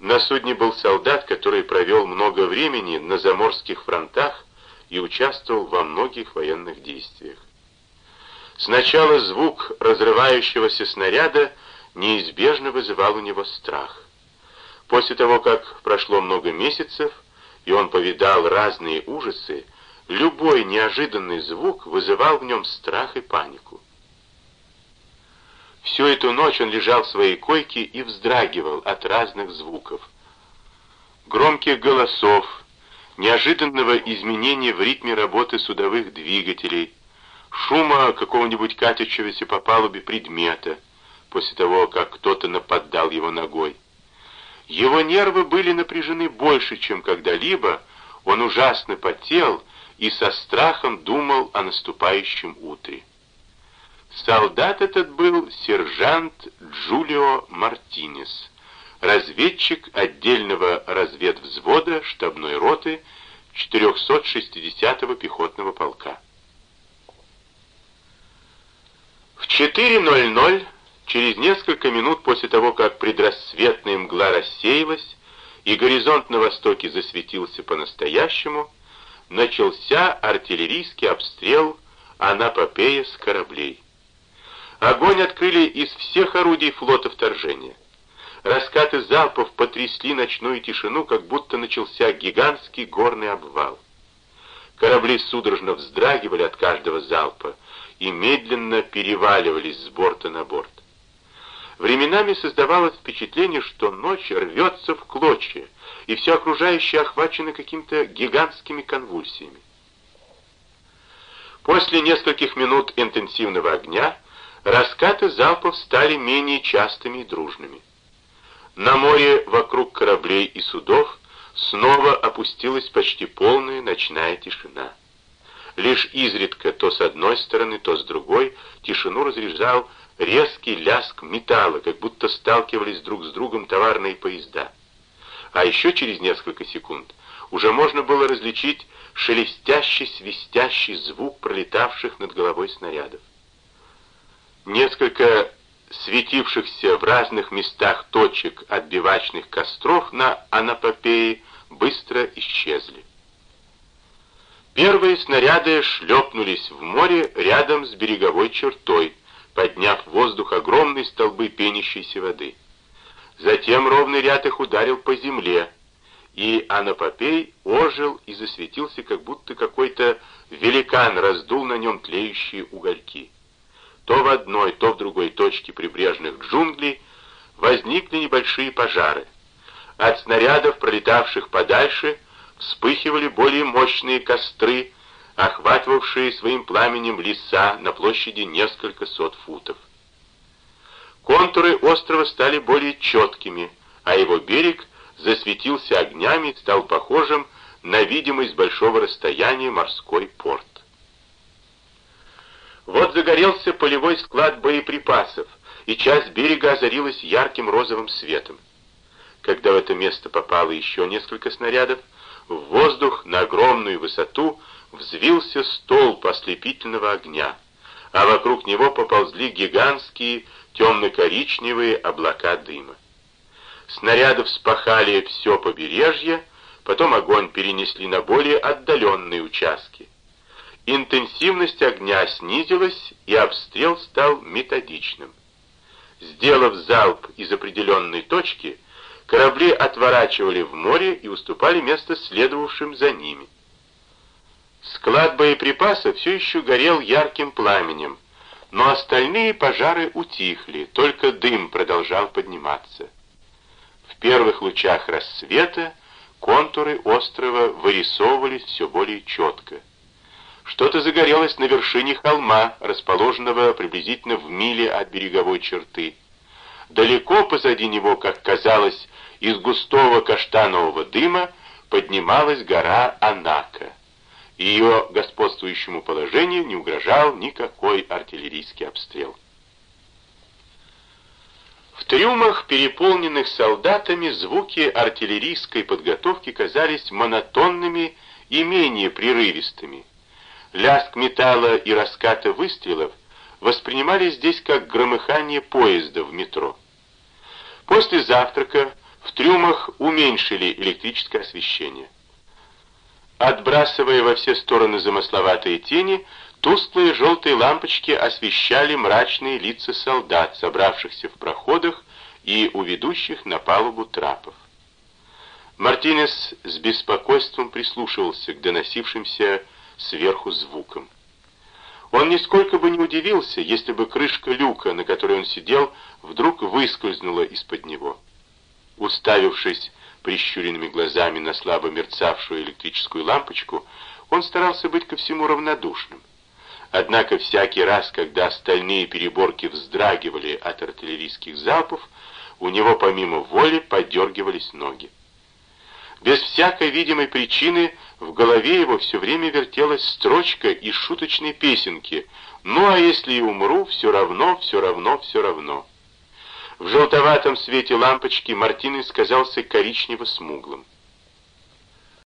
На судне был солдат, который провел много времени на заморских фронтах и участвовал во многих военных действиях. Сначала звук разрывающегося снаряда неизбежно вызывал у него страх. После того, как прошло много месяцев, и он повидал разные ужасы, любой неожиданный звук вызывал в нем страх и панику. Всю эту ночь он лежал в своей койке и вздрагивал от разных звуков. Громких голосов, неожиданного изменения в ритме работы судовых двигателей, шума какого-нибудь катящегося по палубе предмета, после того, как кто-то нападал его ногой. Его нервы были напряжены больше, чем когда-либо, он ужасно потел и со страхом думал о наступающем утре. Солдат этот был сержант Джулио Мартинес, разведчик отдельного разведвзвода штабной роты 460-го пехотного полка. В 4.00 Через несколько минут после того, как предрассветная мгла рассеялась и горизонт на востоке засветился по-настоящему, начался артиллерийский обстрел Анапопея с кораблей. Огонь открыли из всех орудий флота вторжения. Раскаты залпов потрясли ночную тишину, как будто начался гигантский горный обвал. Корабли судорожно вздрагивали от каждого залпа и медленно переваливались с борта на борт. Временами создавалось впечатление, что ночь рвется в клочья, и все окружающее охвачено какими-то гигантскими конвульсиями. После нескольких минут интенсивного огня раскаты залпов стали менее частыми и дружными. На море вокруг кораблей и судов снова опустилась почти полная ночная тишина. Лишь изредка то с одной стороны, то с другой тишину разрезал резкий ляск металла, как будто сталкивались друг с другом товарные поезда. А еще через несколько секунд уже можно было различить шелестящий, свистящий звук пролетавших над головой снарядов. Несколько светившихся в разных местах точек отбивачных костров на Анапопее быстро исчезли. Первые снаряды шлепнулись в море рядом с береговой чертой, подняв в воздух огромные столбы пенящейся воды. Затем ровный ряд их ударил по земле, и Анапопей ожил и засветился, как будто какой-то великан раздул на нем тлеющие угольки. То в одной, то в другой точке прибрежных джунглей возникли небольшие пожары. От снарядов, пролетавших подальше, вспыхивали более мощные костры, охватывавшие своим пламенем леса на площади несколько сот футов. Контуры острова стали более четкими, а его берег засветился огнями и стал похожим на видимый с большого расстояния морской порт. Вот загорелся полевой склад боеприпасов, и часть берега озарилась ярким розовым светом. Когда в это место попало еще несколько снарядов, в воздух на огромную высоту взвился столб ослепительного огня, а вокруг него поползли гигантские темно-коричневые облака дыма. Снаряды вспахали все побережье, потом огонь перенесли на более отдаленные участки. Интенсивность огня снизилась, и обстрел стал методичным. Сделав залп из определенной точки, корабли отворачивали в море и уступали место следовавшим за ними. Склад боеприпасов все еще горел ярким пламенем, но остальные пожары утихли, только дым продолжал подниматься. В первых лучах рассвета контуры острова вырисовывались все более четко. Что-то загорелось на вершине холма, расположенного приблизительно в миле от береговой черты. Далеко позади него, как казалось, из густого каштанового дыма поднималась гора Анака. Ее господствующему положению не угрожал никакой артиллерийский обстрел. В трюмах, переполненных солдатами, звуки артиллерийской подготовки казались монотонными и менее прерывистыми. Лязг металла и раскаты выстрелов воспринимались здесь как громыхание поезда в метро. После завтрака В трюмах уменьшили электрическое освещение. Отбрасывая во все стороны замысловатые тени, тусклые желтые лампочки освещали мрачные лица солдат, собравшихся в проходах и у ведущих на палубу трапов. Мартинес с беспокойством прислушивался к доносившимся сверху звукам. Он нисколько бы не удивился, если бы крышка люка, на которой он сидел, вдруг выскользнула из-под него. Уставившись прищуренными глазами на слабо мерцавшую электрическую лампочку, он старался быть ко всему равнодушным. Однако всякий раз, когда стальные переборки вздрагивали от артиллерийских залпов, у него помимо воли подергивались ноги. Без всякой видимой причины в голове его все время вертелась строчка из шуточной песенки «Ну а если и умру, все равно, все равно, все равно». В желтоватом свете лампочки Мартинес казался коричнево-смуглым.